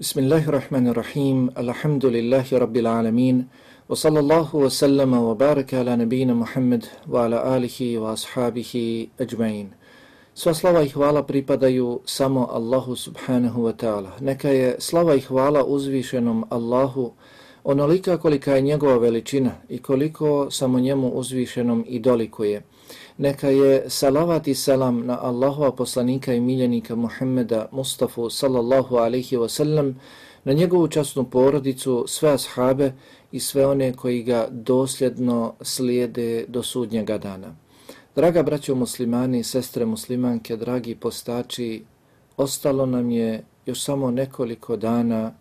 Bismillahirrahmanirrahim. Alhamdulillahi rabbil alamin. Wa sallallahu wa sallama wa baraka ala nabina Muhammad wa ala alihi wa ashabihi ajma'in. Sva slava i hvala pripadaju samo Allahu subhanahu wa ta'ala. Neka je slava i hvala uzvišenom Allahu onolika kolika je njegova veličina i koliko samo njemu uzvišenom i dolikuje. Neka je salavat i salam na Allahova poslanika i miljenika Muhammeda Mustafa sallallahu alaihi wa sallam, na njegovu časnu porodicu, sve ashabe i sve one koji ga dosljedno slijede do sudnjega dana. Draga braćo muslimani, sestre muslimanke, dragi postači, ostalo nam je još samo nekoliko dana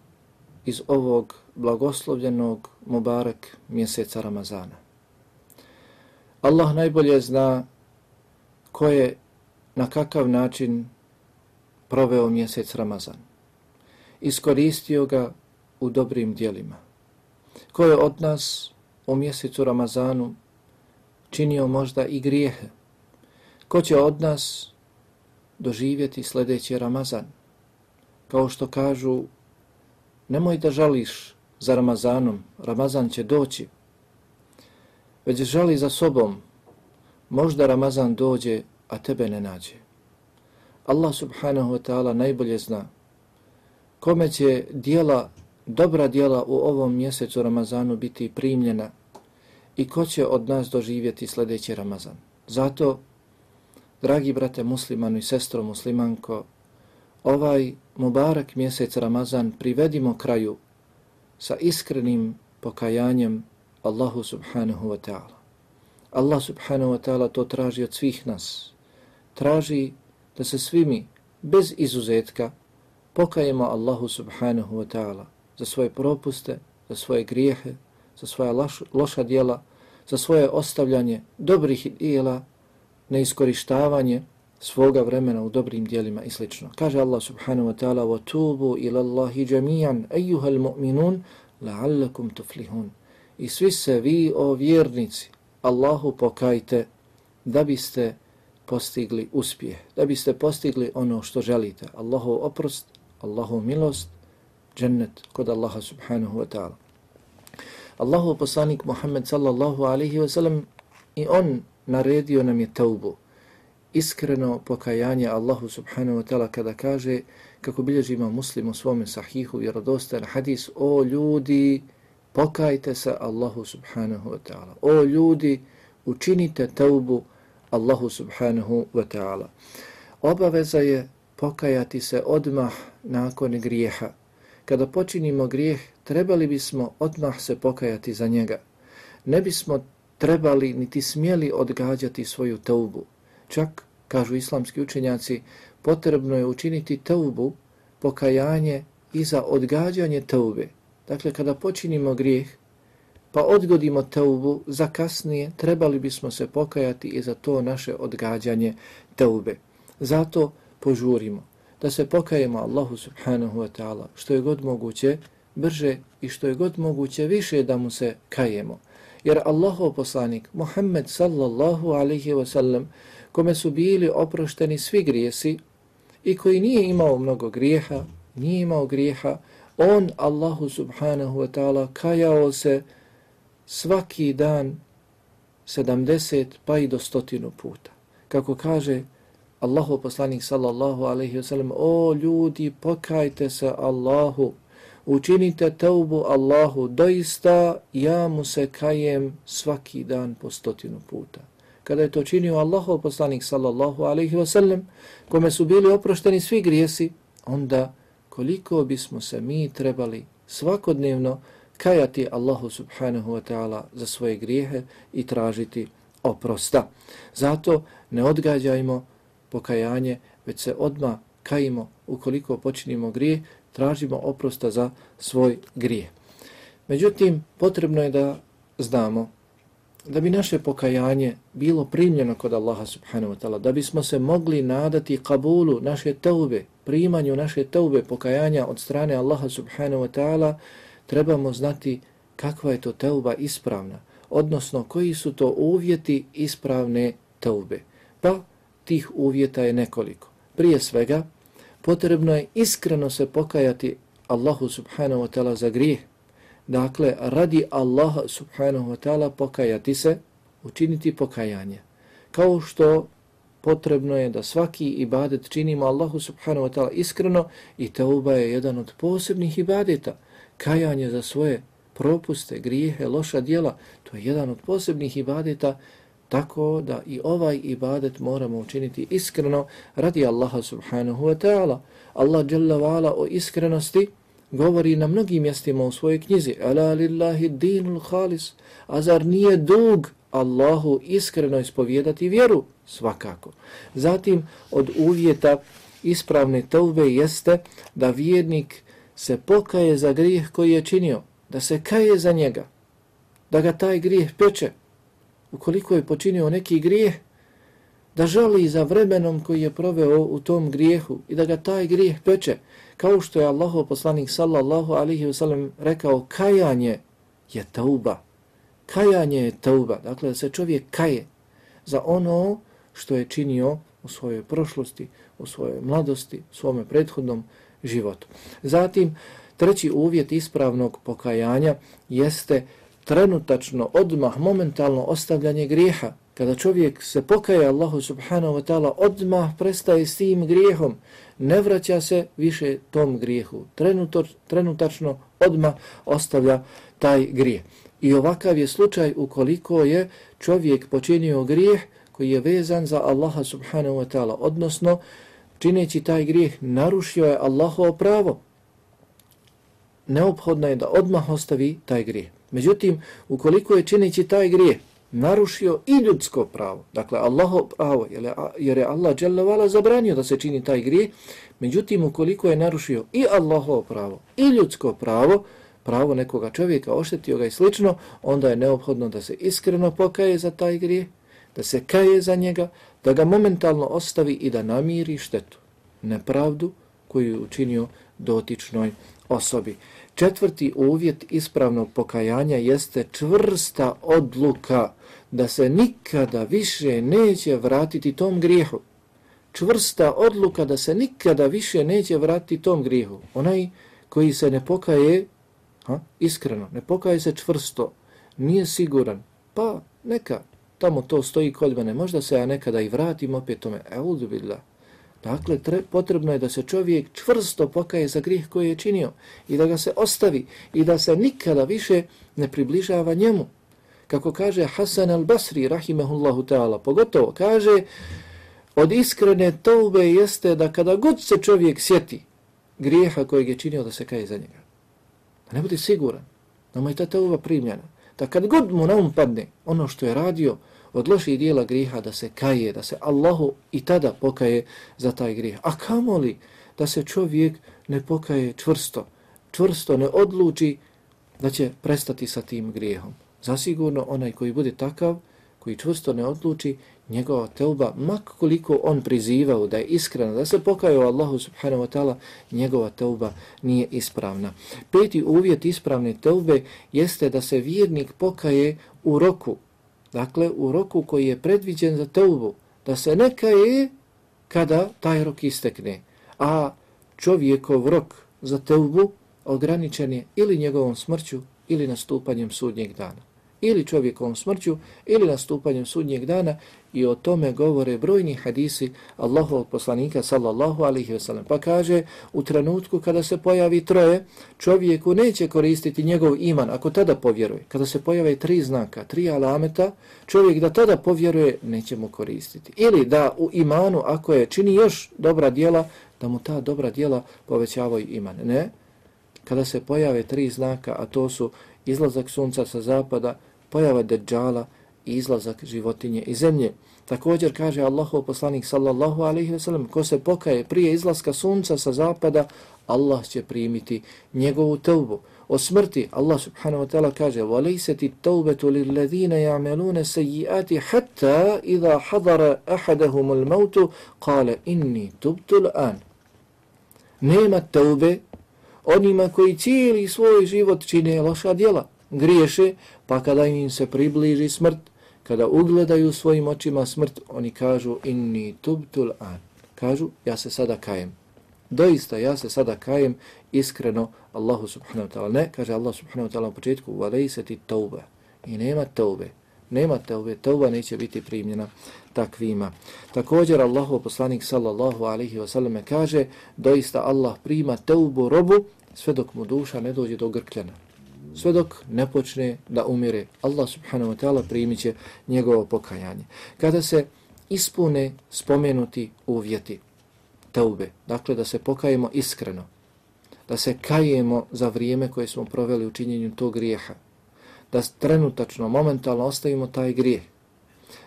iz ovog blagoslovljenog Mubarak mjeseca Ramazana. Allah najbolje zna ko je na kakav način proveo mjesec Ramazan. Iskoristio ga u dobrim dijelima. Ko je od nas u mjesecu Ramazanu činio možda i grijehe. Ko će od nas doživjeti sljedeći Ramazan? Kao što kažu, nemoj da žališ za Ramazanom, Ramazan će doći. Već žali za sobom, možda Ramazan dođe, a tebe ne nađe. Allah subhanahu wa ta'ala najbolje zna kome će dijela, dobra dijela u ovom mjesecu Ramazanu biti primljena i ko će od nas doživjeti sljedeći Ramazan. Zato, dragi brate muslimanu i sestro muslimanko, ovaj mubarak mjesec Ramazan privedimo kraju sa iskrenim pokajanjem Allahu subhanahu wa ta'ala. Allah subhanahu wa ta'ala to traži od svih nas. Traži da se svimi, bez izuzetka, pokajemo Allahu subhanahu wa ta'ala za svoje propuste, za svoje grijehe, za svoja loša dijela, za svoje ostavljanje dobrih dijela, neiskorištavanje svoga vremena u dobrim dijelima i sl. Kaže Allah subhanahu wa ta'ala وَتُوبُوا إِلَى اللَّهِ جَمِيعًا أَيُّهَا الْمُؤْمِنُونَ لَعَلَّكُمْ تُفْلِهُونَ I svi se vi, o vjernici, Allahu pokajte da biste postigli uspjeh, da biste postigli ono što želite. Allahu oprost, Allahu milost, džennet kod Allaha subhanahu wa ta'ala. Allahu poslanik Muhammed sallallahu alaihi wa sallam i on naredio nam je taubu, iskreno pokajanje Allahu subhanahu wa ta'ala kada kaže, kako bilježi ima muslim u svome sahihu, vjerodostan hadis, o ljudi, pokajte se Allahu subhanahu wa ta'ala. O ljudi, učinite taubu Allahu subhanahu wa ta'ala. Obaveza je pokajati se odmah nakon grijeha. Kada počinimo grijeh, trebali bismo odmah se pokajati za njega. Ne bismo trebali niti smjeli odgađati svoju taubu. Čak, kažu islamski učenjaci, potrebno je učiniti taubu, pokajanje i za odgađanje taube. Dakle, kada počinimo grijeh, pa odgodimo teubu za kasnije, trebali bismo se pokajati i za to naše odgađanje teube. Zato požurimo da se pokajemo Allahu subhanahu wa ta'ala što je god moguće brže i što je god moguće više da mu se kajemo. Jer Allahov poslanik Muhammed sallallahu alaihi wa sallam kome su bili oprošteni svi grijesi i koji nije imao mnogo grijeha, nije imao grijeha, on Allahu subhanahu wa ta'ala kajao se svaki dan 70 pa i do stotinu puta. Kako kaže Allahu poslanik sallallahu alaihi wa sallam, o ljudi, pokajte se Allahu, učinite taubu Allahu, doista ja mu se kajem svaki dan po stotinu puta. Kada je to činio Allahu poslanik sallallahu alaihi wa sallam, kome su bili oprošteni svi grijesi, onda koliko bismo se mi trebali svakodnevno kajati Allahu subhanahu wa ta'ala za svoje grijehe i tražiti oprosta. Zato ne odgađajmo pokajanje, već se odma kajimo ukoliko počinimo grije, tražimo oprosta za svoj grije. Međutim, potrebno je da znamo da bi naše pokajanje bilo primljeno kod Allaha subhanahu wa ta'ala, da bismo se mogli nadati kabulu naše taube, primanju naše taube pokajanja od strane Allaha subhanahu wa ta'ala, trebamo znati kakva je to tauba ispravna, odnosno koji su to uvjeti ispravne taube. Pa tih uvjeta je nekoliko. Prije svega, potrebno je iskreno se pokajati Allahu subhanahu wa ta'ala za grijeh, dakle, radi Allaha subhanahu wa ta'ala pokajati se, učiniti pokajanje. Kao što potrebno je da svaki ibadet činimo Allahu subhanahu wa ta'ala iskreno i teuba je jedan od posebnih ibadeta. Kajanje za svoje propuste, grijehe, loša dijela, to je jedan od posebnih ibadeta tako da i ovaj ibadet moramo učiniti iskreno radi Allaha subhanahu wa ta'ala. Allah jalla wa'ala o iskrenosti govori na mnogim mjestima u svojoj knjizi Ala lillahi dinul khalis A zar nije dug Allahu iskreno ispovijedati vjeru? Svakako. Zatim od uvjeta ispravne tevbe jeste da vjernik se pokaje za grijeh koji je činio, da se kaje za njega, da ga taj grijeh peče, ukoliko je počinio neki grijeh, da žali za vremenom koji je proveo u tom grijehu i da ga taj grijeh peče, kao što je Allahov poslanik sallallahu alihi wasallam rekao, kajanje je tauba. Kajanje je tauba, dakle da se čovjek kaje za ono što je činio u svojoj prošlosti, u svojoj mladosti, u svome prethodnom životu. Zatim, treći uvjet ispravnog pokajanja jeste trenutačno, odmah, momentalno ostavljanje grijeha. Kada čovjek se pokaje Allahu subhanahu wa ta'ala, odmah prestaje s tim grijehom, ne vraća se više tom grijehu. Trenutor, trenutačno, odmah ostavlja taj grijeh. I ovakav je slučaj ukoliko je čovjek počinio grijeh koji je vezan za Allaha subhanahu wa ta'ala, odnosno čineći taj grijeh narušio je Allahovo pravo. Neophodno je da odmah ostavi taj grijeh. Međutim, ukoliko je čineći taj grijeh narušio i ljudsko pravo, dakle Allaho pravo, jer je Allah dželjavala zabranio da se čini taj grije. međutim, ukoliko je narušio i Allaho pravo i ljudsko pravo, pravo nekoga čovjeka, oštetio ga i slično, onda je neophodno da se iskreno pokaje za taj grije, da se kaje za njega, da ga momentalno ostavi i da namiri štetu, nepravdu koju je učinio dotičnoj osobi. Četvrti uvjet ispravnog pokajanja jeste čvrsta odluka da se nikada više neće vratiti tom grijehu. Čvrsta odluka da se nikada više neće vratiti tom grijehu. Onaj koji se ne pokaje ha, iskreno, ne pokaje se čvrsto, nije siguran, pa neka, tamo to stoji kod mene, možda se ja nekada i vratim opet tome, eudu billah. Dakle, tre, potrebno je da se čovjek čvrsto pokaje za grijeh koji je činio i da ga se ostavi i da se nikada više ne približava njemu. Kako kaže Hasan al-Basri, rahimehullahu ta'ala, pogotovo kaže, od iskrene toube jeste da kada god se čovjek sjeti grijeha kojeg je činio, da se kaje za njega. Da ne bude siguran, da mu je ta tauba primljena. Da kad god mu na um padne ono što je radio, od loših dijela griha da se kaje, da se Allahu i tada pokaje za taj grih. A kamoli da se čovjek ne pokaje čvrsto, čvrsto ne odluči da će prestati sa tim grijehom. Zasigurno onaj koji bude takav, koji čvrsto ne odluči, njegova teuba, mak koliko on prizivao da je iskrena, da se pokaje Allahu subhanahu wa ta'ala, njegova teuba nije ispravna. Peti uvjet ispravne teube jeste da se vjernik pokaje u roku dakle u roku koji je predviđen za teubu, da se ne kaje kada taj rok istekne. A čovjekov rok za teubu ograničen je ili njegovom smrću ili nastupanjem sudnjeg dana ili čovjekovom smrću ili nastupanjem sudnjeg dana i o tome govore brojni hadisi Allahovog poslanika sallallahu alaihi ve sellem. Pa kaže, u trenutku kada se pojavi troje, čovjeku neće koristiti njegov iman ako tada povjeruje. Kada se pojave tri znaka, tri alameta, čovjek da tada povjeruje, neće mu koristiti. Ili da u imanu, ako je čini još dobra dijela, da mu ta dobra dijela povećavaju iman. Ne, kada se pojave tri znaka, a to su izlazak sunca sa zapada, pojava deđala i izlazak životinje iz zemlje. Također kaže Allahov poslanik sallallahu alaihi ve sellem, ko se pokaje prije izlaska sunca sa zapada, Allah će primiti njegovu tevbu. O smrti Allah subhanahu wa ta'ala kaže وَلَيْسَتِ التَّوْبَةُ لِلَّذِينَ يَعْمَلُونَ سَيِّئَاتِ حَتَّى إِذَا حَضَرَ أَحَدَهُمُ الْمَوْتُ قَالَ إِنِّي تُبْتُ الْآنِ Nema tevbe onima koji cijeli svoj život čine loša djela, griješe, pa kada im se približi smrt, kada ugledaju svojim očima smrt, oni kažu inni tubtul an. Kažu, ja se sada kajem. Doista, ja se sada kajem iskreno Allahu subhanahu wa ta'ala. Ne, kaže Allah subhanahu wa ta'ala u početku, valej se ti tauba. I nema taube. Nema taube. Tauba neće biti primljena takvima. Također Allahu poslanik sallallahu alaihi wa sallam kaže, doista Allah prima taubu robu sve dok mu duša ne dođe do grkljena. Sve dok ne počne da umire. Allah subhanahu wa ta'ala primit će njegovo pokajanje. Kada se ispune spomenuti uvjeti taube, dakle da se pokajemo iskreno, da se kajemo za vrijeme koje smo proveli u činjenju tog grijeha, da trenutačno, momentalno ostavimo taj grijeh,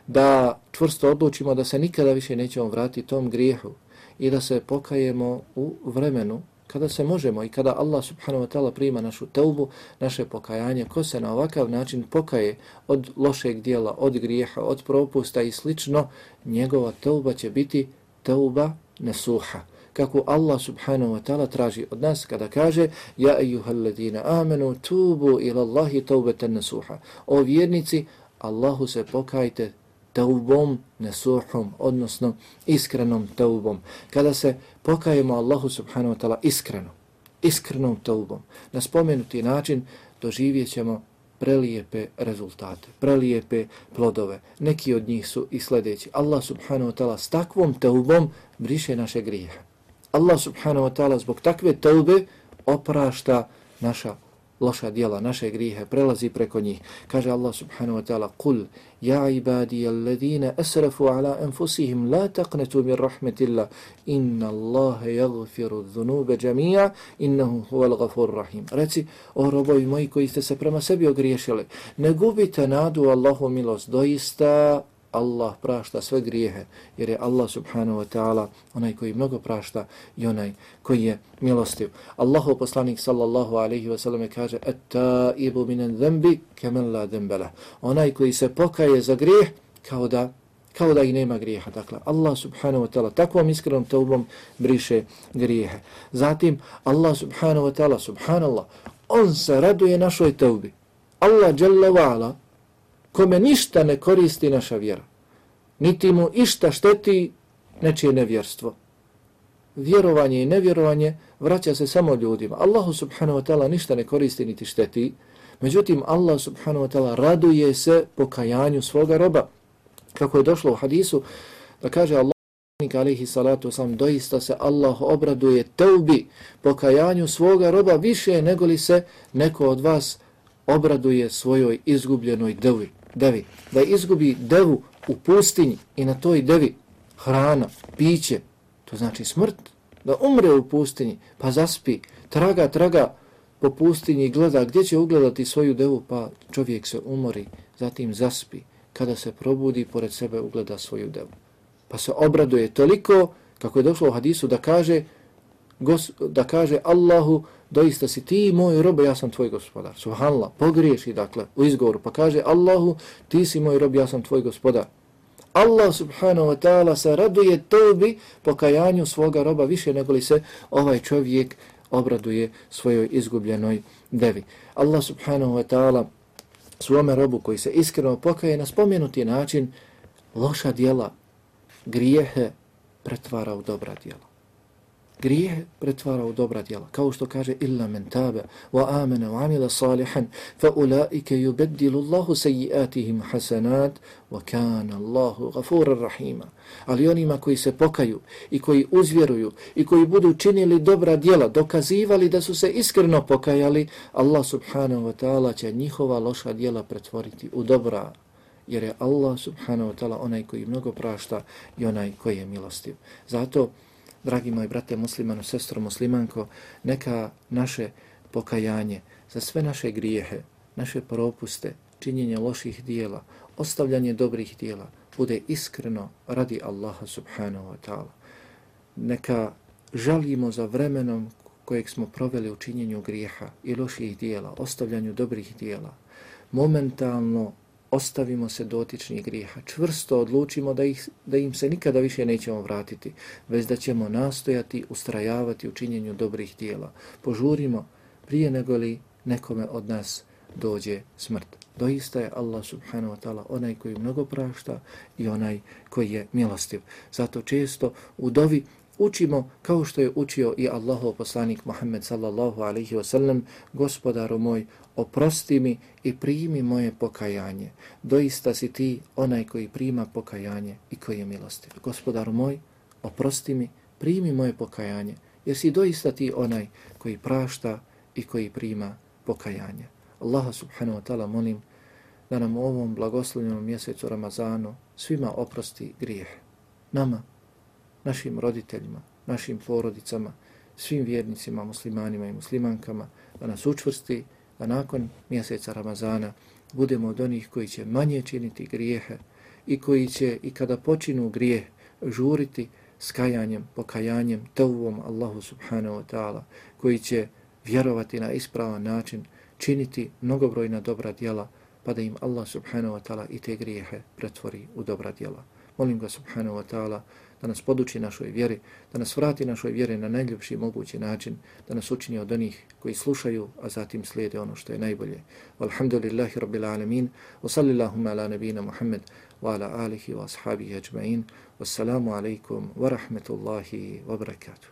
da čvrsto odlučimo da se nikada više nećemo vratiti tom grijehu i da se pokajemo u vremenu kada se možemo i kada Allah subhanahu wa ta'ala prima našu teubu, naše pokajanje, ko se na ovakav način pokaje od lošeg dijela, od grijeha, od propusta i slično, njegova teuba će biti teuba nesuha. Kako Allah subhanahu wa ta'ala traži od nas kada kaže Ja ejuhal ladina amenu tubu ila Allahi taubeten nesuha. O vjernici, Allahu se pokajte teubom nesuhom, odnosno iskrenom teubom. Kada se pokajemo Allahu subhanahu wa ta'ala iskreno, iskrenom teubom, na spomenuti način doživjet ćemo prelijepe rezultate, prelijepe plodove. Neki od njih su i sljedeći. Allah subhanahu wa ta'ala s takvom teubom briše naše grijehe. Allah subhanahu wa ta'ala zbog takve teube oprašta naša loša dijela, naše grijehe, prelazi preko njih. Kaže Allah subhanahu wa ta'ala, Kul, ja ibadija alladhina asrafu ala anfusihim, la taqnetu min rahmetillah, inna Allahe jagfiru dhunube džamija, innahu huval gafur rahim. Reci, o robovi moji koji ste se prema sebi ogriješili, ne gubite nadu Allahu milost, doista Allah prašta sve grijehe, jer je Allah subhanahu wa ta'ala onaj koji mnogo prašta i onaj koji je milostiv. Allahu poslanik sallallahu alaihi wa sallam kaže Etta ibu minen zembi kemen la dembele. Onaj koji se pokaje za grijeh kao da kao da i nema grijeha. Dakle, Allah subhanahu wa ta'ala takvom iskrenom taubom briše grijehe. Zatim, Allah subhanahu wa ta'ala, subhanallah, on se raduje našoj taubi. Allah jalla wa kome ništa ne koristi naša vjera, niti mu išta šteti nečije nevjerstvo. Vjerovanje i nevjerovanje vraća se samo ljudima. Allahu subhanahu wa ta'ala ništa ne koristi niti šteti, međutim Allah subhanahu wa ta'ala raduje se pokajanju svoga roba. Kako je došlo u hadisu da kaže Allah alaihi salatu sam doista se Allah obraduje teubi pokajanju svoga roba više nego li se neko od vas obraduje svojoj izgubljenoj devi devi, da izgubi devu u pustinji i na toj devi hrana, piće, to znači smrt, da umre u pustinji, pa zaspi, traga, traga po pustinji i gleda gdje će ugledati svoju devu, pa čovjek se umori, zatim zaspi, kada se probudi, pored sebe ugleda svoju devu. Pa se obraduje toliko, kako je došlo u hadisu, da kaže, da kaže Allahu, doista si ti moj rob, ja sam tvoj gospodar. Subhanallah, pogriješi dakle u izgovoru, pa kaže Allahu, ti si moj rob, ja sam tvoj gospodar. Allah subhanahu wa ta'ala se raduje tobi pokajanju svoga roba više nego li se ovaj čovjek obraduje svojoj izgubljenoj devi. Allah subhanahu wa ta'ala svome robu koji se iskreno pokaje na spomenuti način loša dijela, grijehe pretvara u dobra dijela grijeh pretvara u dobra djela. Kao što kaže illa men tabe wa amana wa amila salihan fa ulaike yubaddilu Allahu sayiatihim hasanat wa kana Allahu ghafurur rahima. Ali onima koji se pokaju i koji uzvjeruju i koji budu činili dobra djela, dokazivali da su se iskreno pokajali, Allah subhanahu wa ta'ala će njihova loša djela pretvoriti u dobra jer je Allah subhanahu wa ta'ala onaj koji mnogo prašta i onaj koji je milostiv. Zato dragi moji brate muslimano, sestro muslimanko, neka naše pokajanje za sve naše grijehe, naše propuste, činjenje loših dijela, ostavljanje dobrih dijela, bude iskreno radi Allaha subhanahu wa ta'ala. Neka žalimo za vremenom kojeg smo proveli u činjenju grijeha i loših dijela, ostavljanju dobrih dijela. Momentalno ostavimo se dotičnih grijeha, čvrsto odlučimo da, ih, da im se nikada više nećemo vratiti, već da ćemo nastojati, ustrajavati u činjenju dobrih dijela. Požurimo prije nego li nekome od nas dođe smrt. Doista je Allah subhanahu wa ta'ala onaj koji mnogo prašta i onaj koji je milostiv. Zato često u dovi učimo kao što je učio i Allahov poslanik Muhammed sallallahu alaihi wa sallam, gospodaru moj, oprosti mi i primi moje pokajanje. Doista si ti onaj koji prima pokajanje i koji je milostiv. Gospodaru moj, oprosti mi, primi moje pokajanje, jer si doista ti onaj koji prašta i koji prima pokajanje. Allaha subhanahu wa ta'ala molim da nam u ovom blagoslovljenom mjesecu Ramazanu svima oprosti grijeh. Nama, našim roditeljima, našim porodicama, svim vjernicima, muslimanima i muslimankama, da nas učvrsti, da nakon mjeseca Ramazana budemo od onih koji će manje činiti grijehe i koji će i kada počinu grijeh žuriti s kajanjem, pokajanjem, teuvom Allahu subhanahu wa ta'ala, koji će vjerovati na ispravan način, činiti mnogobrojna dobra djela, pa da im Allah subhanahu wa ta'ala i te grijehe pretvori u dobra djela. Molim ga subhanahu wa ta'ala da nas poduči našoj vjeri, da nas vrati našoj vjeri na najljepši mogući način, da nas učini od onih koji slušaju, a zatim slijede ono što je najbolje. Walhamdulillahi rabbil alamin, wa sallillahumma ala nabina Muhammad, wa ala alihi wa ashabihi ajma'in, wassalamu alaikum wa rahmetullahi wa barakatuh.